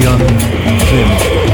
기한후에